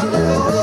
Valeu.